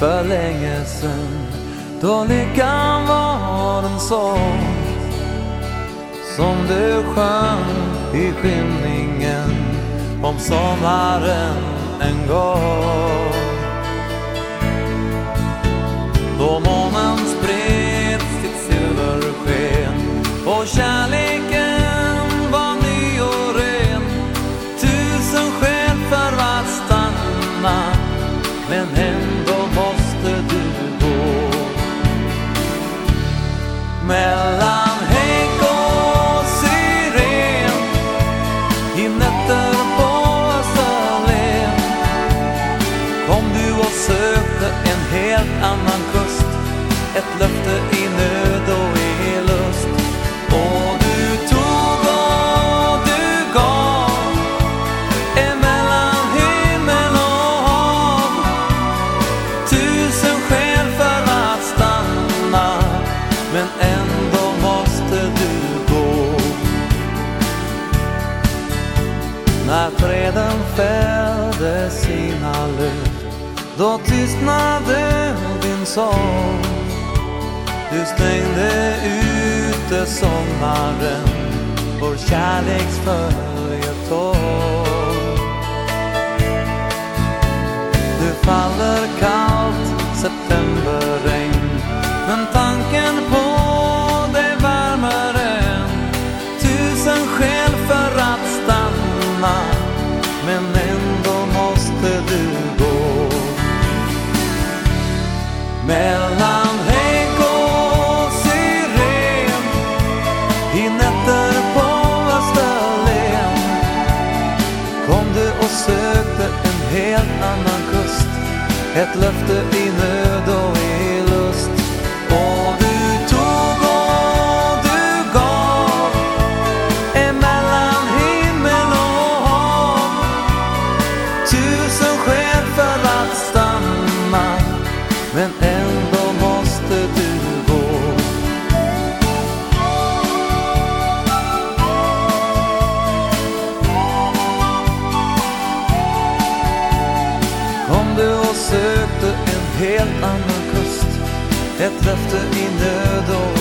för länge sen då lyckan var en sång som du sjöng i skymningen om sommaren en gång. Men ändå måste du gå. Mellan hägg och syren i nätter på Österlen kom du och sökte en helt annan kust ett löfte i spädde sina löv. Då tystnade din sång. Du stängde ute sommaren. Vår kärleksföljetong Du faller kallt september sökte en helt annan kust. Ett löfte i nöd och i lust. Och du tog och du gav Emellan himmel och hav. Tusen skäl för att stanna. Men helt annan kust Ett löfte i nöd och